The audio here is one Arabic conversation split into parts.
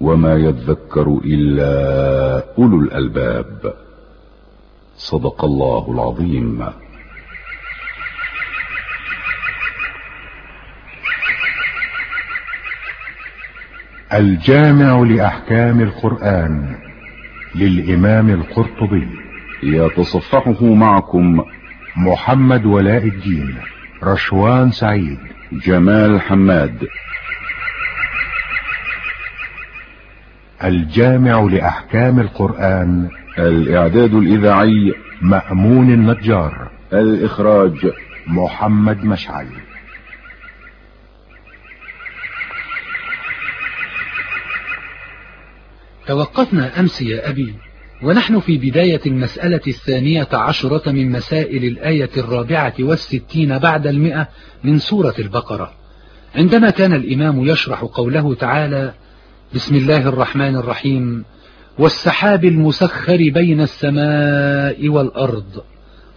وما يذكر إلا أولو الألباب. صدق الله العظيم. الجامع لأحكام القرآن للإمام القرطبي. يتصفحه معكم محمد ولاء الدين رشوان سعيد. جمال حماد. الجامع لأحكام القرآن. الإعداد الإذاعي مأمون النجار. الإخراج محمد مشعل. توقفنا أمس يا أبي ونحن في بداية المسألة الثانية عشرة من مسائل الآية الرابعة والستين بعد المئة من سورة البقرة. عندما كان الإمام يشرح قوله تعالى بسم الله الرحمن الرحيم. والسحاب المسخر بين السماء والأرض.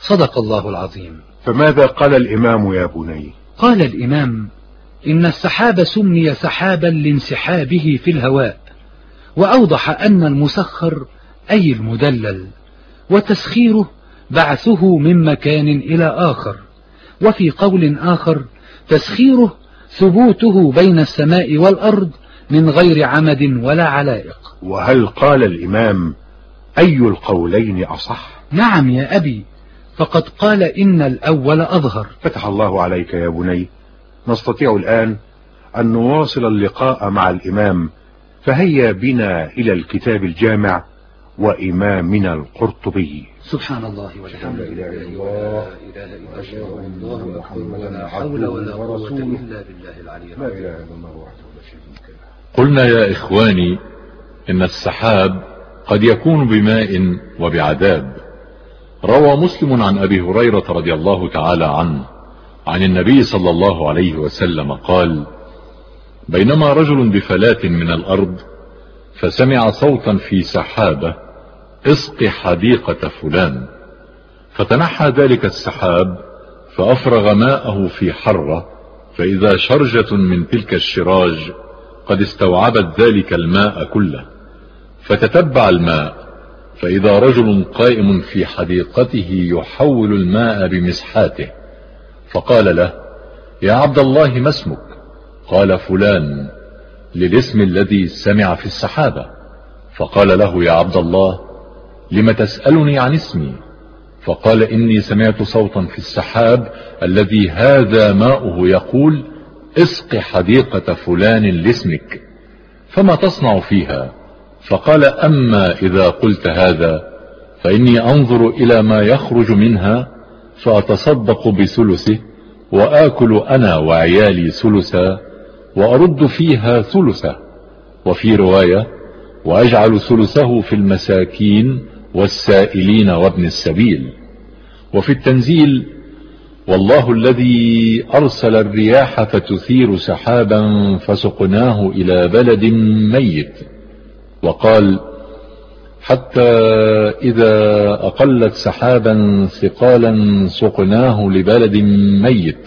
صدق الله العظيم. فماذا قال الإمام يا بني؟ قال الإمام إن السحاب سمي سحابا لانسحابه في الهواء. وأوضح أن المسخر أي المدلل. وتسخيره بعثه من مكان إلى آخر. وفي قول آخر تسخيره ثبوته بين السماء والأرض من غير عمد ولا علائق. وهل قال الإمام أي القولين أصح؟ نعم يا أبي فقد قال إن الأول أظهر. فتح الله عليك يا بني. نستطيع الآن أن نواصل اللقاء مع الإمام فهيا بنا إلى الكتاب الجامع وإمامنا القرطبي. سبحان الله والحمد لله. لا إله إلا الله أكبر ولا حول ولا قوة إلا بالله العلي لا إله إلا الله وحده لا شريك له. قلنا يا إخواني إن السحاب قد يكون بماء وبعذاب. روى مسلم عن أبي هريرة رضي الله تعالى عنه عن النبي صلى الله عليه وسلم قال بينما رجل بفلاة من الأرض فسمع صوتا في سحابة اسق حديقة فلان فتنحى ذلك السحاب فأفرغ ماءه في حرة فإذا شرجة من تلك الشراج قد استوعبت ذلك الماء كله فتتبع الماء فإذا رجل قائم في حديقته يحول الماء بمسحاته فقال له يا عبد الله ما اسمك؟ قال فلان للاسم الذي سمع في السحابة فقال له يا عبد الله لم تسألني عن اسمي؟ فقال إني سمعت صوتا في السحاب الذي هذا ماؤه يقول اسق حديقة فلان لاسمك فما تصنع فيها؟ فقال أما إذا قلت هذا فإني أنظر إلى ما يخرج منها فأتصدق بثلثه وآكل أنا وعيالي ثلثا وأرد فيها ثلثه. وفي رواية وأجعل ثلثه في المساكين والسائلين وابن السبيل. وفي التنزيل والله الذي أرسل الرياح فتثير سحابا فسقناه إلى بلد ميت. وقال حتى إذا أقلت سحابا ثقالا سقناه لبلد ميت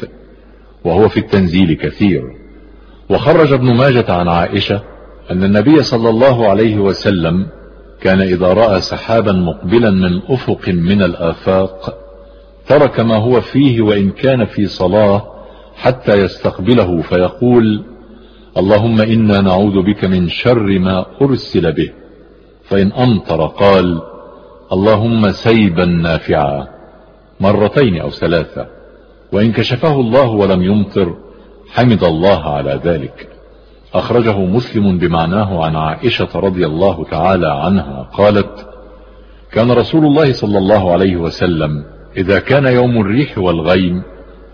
وهو في التنزيل كثير. وخرج ابن ماجة عن عائشة أن النبي صلى الله عليه وسلم كان إذا رأى سحابا مقبلا من أفق من الآفاق ترك ما هو فيه وإن كان في صلاة حتى يستقبله فيقول اللهم إنا نعوذ بك من شر ما أرسل به. فإن أمطر قال اللهم سيبا نافعا. مرتين أو ثلاثة. وإن كشفه الله ولم يمطر حمد الله على ذلك. أخرجه مسلم بمعناه عن عائشة رضي الله تعالى عنها قالت كان رسول الله صلى الله عليه وسلم إذا كان يوم الريح والغيم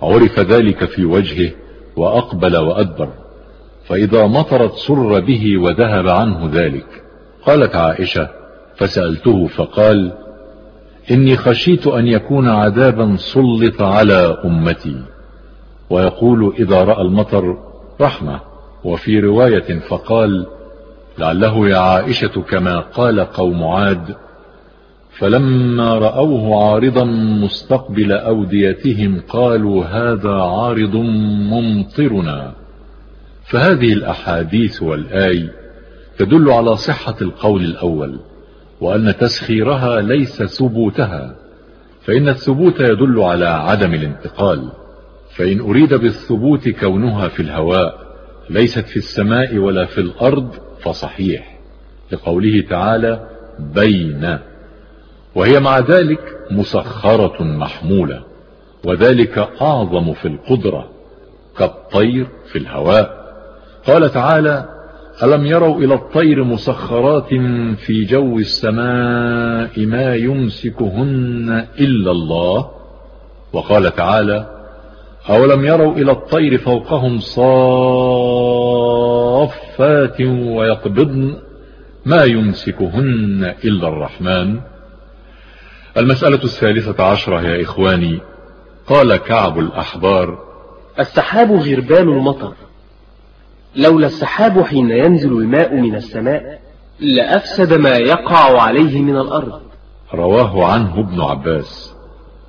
عرف ذلك في وجهه وأقبل وأدبر. فإذا مطرت سر به وذهب عنه ذلك. قالت عائشة فسألته فقال إني خشيت أن يكون عذابا سلط على أمتي. ويقول إذا رأى المطر رحمة. وفي رواية فقال لعله يا عائشة كما قال قوم عاد فلما رأوه عارضا مستقبل أوديتهم قالوا هذا عارض ممطرنا. فهذه الأحاديث والآي تدل على صحة القول الأول وأن تسخيرها ليس ثبوتها. فإن الثبوت يدل على عدم الانتقال. فإن أريد بالثبوت كونها في الهواء ليست في السماء ولا في الأرض فصحيح. لقوله تعالى بين. وهي مع ذلك مسخرة محمولة وذلك أعظم في القدرة كالطير في الهواء. قال تعالى ألم يروا إلى الطير مسخرات في جو السماء ما يمسكهن إلا الله؟ وقال تعالى أولم يروا إلى الطير فوقهم صافات ويقبضن ما يمسكهن إلا الرحمن؟ المسألة الثالثة عشرة يا إخواني. قال كعب الأحبار السحاب غربال المطر. لولا السحاب حين ينزل الماء من السماء لأفسد ما يقع عليه من الأرض. رواه عنه ابن عباس.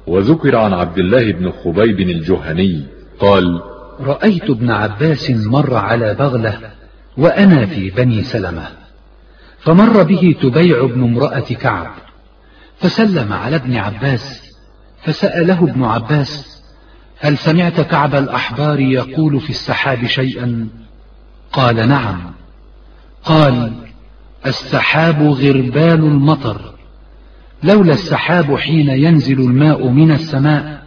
وذكر عن عبد الله بن خبيب الجهني قال رأيت ابن عباس مر على بغلة وأنا في بني سلمة فمر به تبيع ابن امرأة كعب. فسلم على ابن عباس فسأله ابن عباس هل سمعت كعب الأحبار يقول في السحاب شيئا؟ قال نعم. قال السحاب غربال المطر. لولا السحاب حين ينزل الماء من السماء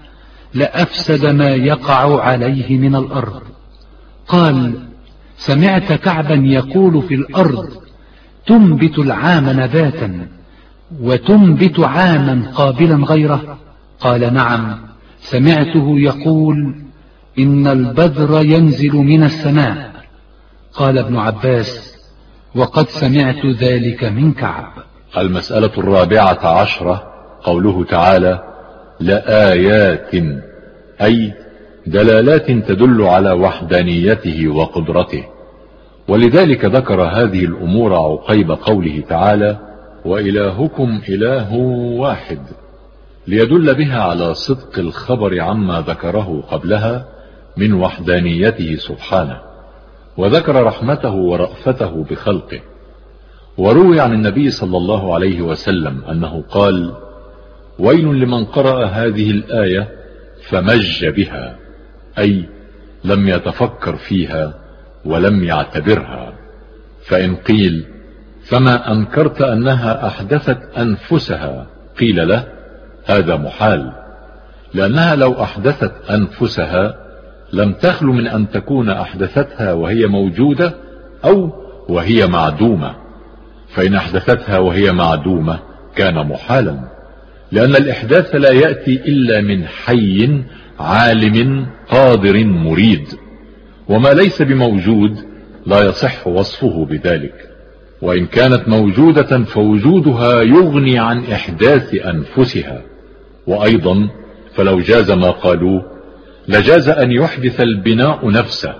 لأفسد ما يقع عليه من الأرض. قال سمعت كعبا يقول في الأرض تنبت العام نباتا. وتنبت عاما قابلا غيره. قال نعم. سمعته يقول إن البذر ينزل من السماء. قال ابن عباس وقد سمعت ذلك من كعب. المسألة الرابعة عشرة قوله تعالى لآيات أي دلالات تدل على وحدانيته وقدرته. ولذلك ذكر هذه الأمور عقيب قوله تعالى وإلهكم إله واحد ليدل بها على صدق الخبر عما ذكره قبلها من وحدانيته سبحانه وذكر رحمته ورأفته بخلقه. وروي عن النبي صلى الله عليه وسلم أنه قال ويل لمن قرأ هذه الآية فمج بها أي لم يتفكر فيها ولم يعتبرها فإن قيل فما أنكرت أنها أحدثت أنفسها. قيل له هذا محال. لأنها لو أحدثت أنفسها لم تخل من أن تكون أحدثتها وهي موجودة أو وهي معدومة. فإن أحدثتها وهي معدومة كان محالا. لأن الإحداث لا يأتي إلا من حي عالم قادر مريد. وما ليس بموجود لا يصح وصفه بذلك. وإن كانت موجودة فوجودها يغني عن إحداث أنفسها. وأيضا فلو جاز ما قالوه لجاز أن يحدث البناء نفسه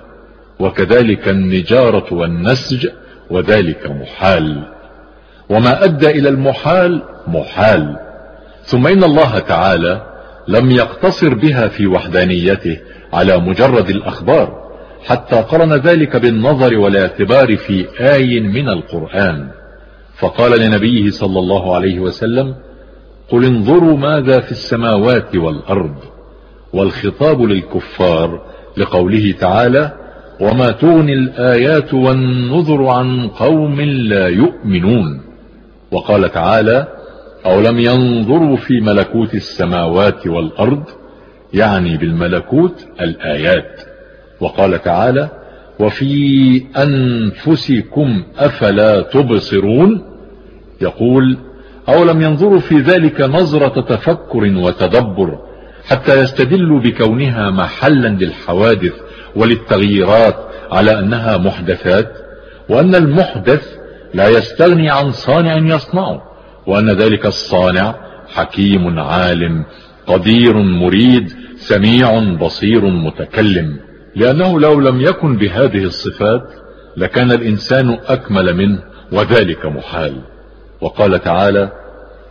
وكذلك النجارة والنسج وذلك محال. وما أدى إلى المحال محال. ثم إن الله تعالى لم يقتصر بها في وحدانيته على مجرد الأخبار. حتى قرن ذلك بالنظر والاعتبار في آي من القرآن. فقال لنبيه صلى الله عليه وسلم قل انظروا ماذا في السماوات والأرض والخطاب للكفار لقوله تعالى وما تغني الآيات والنذر عن قوم لا يؤمنون. وقال تعالى أو لم ينظروا في ملكوت السماوات والأرض؟ يعني بالملكوت الآيات. وقال تعالى وفي أنفسكم أفلا تبصرون؟ يقول أو لم ينظروا في ذلك نظرة تفكر وتدبر حتى يستدلوا بكونها محلا للحوادث وللتغييرات على أنها محدثات وأن المحدث لا يستغني عن صانع يصنعه وأن ذلك الصانع حكيم عالم قدير مريد سميع بصير متكلم. لأنه لو لم يكن بهذه الصفات لكان الإنسان أكمل منه وذلك محال. وقال تعالى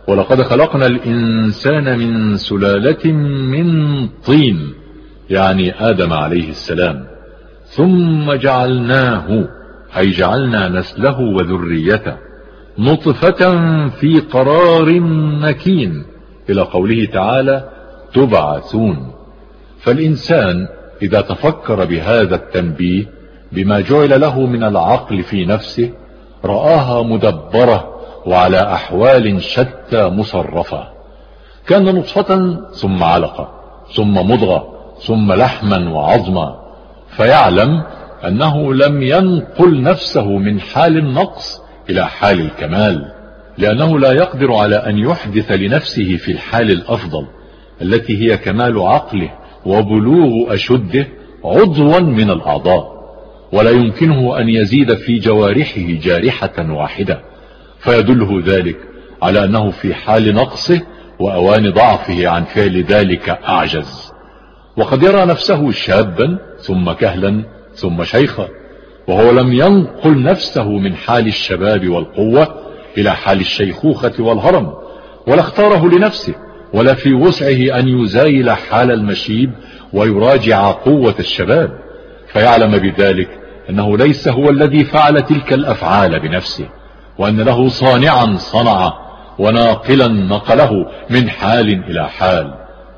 ولقد خلقنا الإنسان من سلالة من طين يعني آدم عليه السلام. ثم جعلناه أي جعلنا نسله وذريته نطفة في قرار مكين. إلى قوله تعالى تبعثون فالإنسان إذا تفكر بهذا التنبيه بما جعل له من العقل في نفسه رآها مدبرة وعلى أحوال شتى مصرفة. كان نطفة ثم علقة ثم مضغة ثم لحما وعظما فيعلم أنه لم ينقل نفسه من حال النقص إلى حال الكمال لأنه لا يقدر على أن يحدث لنفسه في الحال الأفضل التي هي كمال عقله وبلوغ أشده عضوا من الأعضاء ولا يمكنه أن يزيد في جوارحه جارحة واحدة فيدله ذلك على أنه في حال نقصه وأوان ضعفه عن فعل ذلك أعجز. وقد يرى نفسه شابا ثم كهلا ثم شيخا وهو لم ينقل نفسه من حال الشباب والقوة إلى حال الشيخوخة والهرم ولا اختاره لنفسه. ولا في وسعه أن يزايل حال المشيب ويراجع قوة الشباب فيعلم بذلك أنه ليس هو الذي فعل تلك الأفعال بنفسه وأن له صانعا صنع وناقلا نقله من حال إلى حال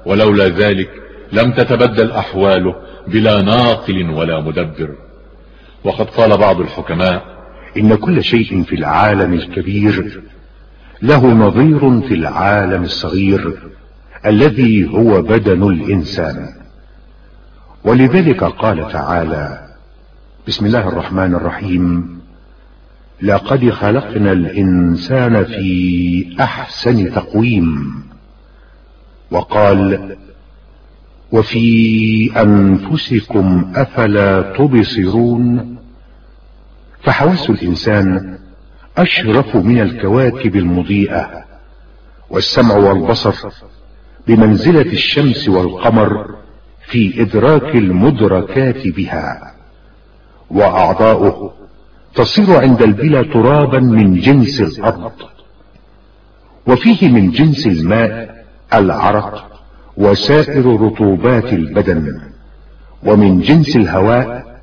ولولا ذلك لم تتبدل أحواله بلا ناقل ولا مدبر. وقد قال بعض الحكماء إن كل شيء في العالم الكبير له نظير في العالم الصغير الذي هو بدن الإنسان. ولذلك قال تعالى بسم الله الرحمن الرحيم. لقد خلقنا الإنسان في أحسن تقويم. وقال وفي أنفسكم أفلا تبصرون؟ فحواس الإنسان أشرف من الكواكب المضيئة والسمع والبصر بمنزلة الشمس والقمر في إدراك المدركات بها وأعضاؤه تصير عند البلا ترابا من جنس الأرض وفيه من جنس الماء العرق وسائر رطوبات البدن ومن جنس الهواء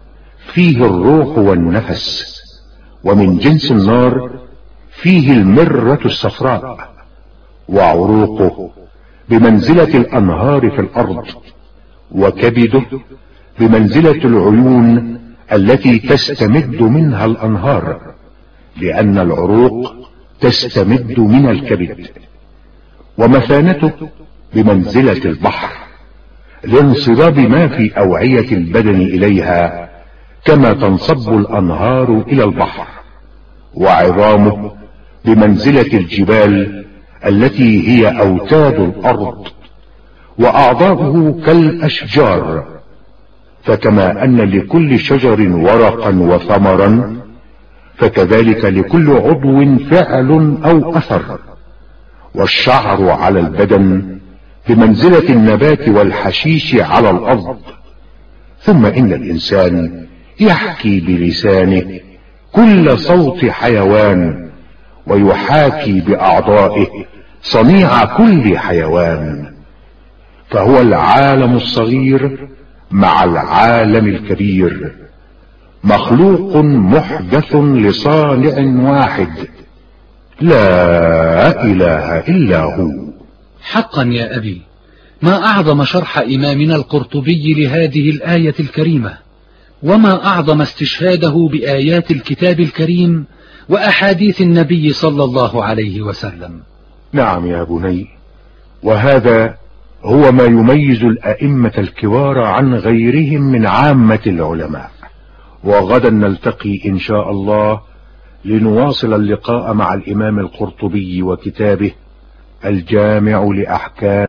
فيه الروح والنفس. ومن جنس النار فيه المرة الصفراء وعروقه بمنزلة الأنهار في الأرض وكبده بمنزلة العيون التي تستمد منها الأنهار لأن العروق تستمد من الكبد. ومثانته بمنزلة البحر لانصباب ما في أوعية البدن إليها كما تنصب الأنهار إلى البحر. وعظامه بمنزلة الجبال التي هي أوتاد الأرض وأعضاؤه كالأشجار فكما أن لكل شجر ورقا وثمرا فكذلك لكل عضو فعل أو أثر. والشعر على البدن بمنزلة النبات والحشيش على الأرض ثم إن الإنسان يحكي بلسانه كل صوت حيوان ويحاكي بأعضائه صنيع كل حيوان. فهو العالم الصغير مع العالم الكبير مخلوق محدث لصانع واحد. لا إله إلا هو. حقا يا أبي ما أعظم شرح إمامنا القرطبي لهذه الآية الكريمة. وما أعظم استشهاده بآيات الكتاب الكريم وأحاديث النبي صلى الله عليه وسلم. نعم يا بني وهذا هو ما يميز الأئمة الكبار عن غيرهم من عامة العلماء. وغدا نلتقي إن شاء الله لنواصل اللقاء مع الإمام القرطبي وكتابه الجامع لأحكام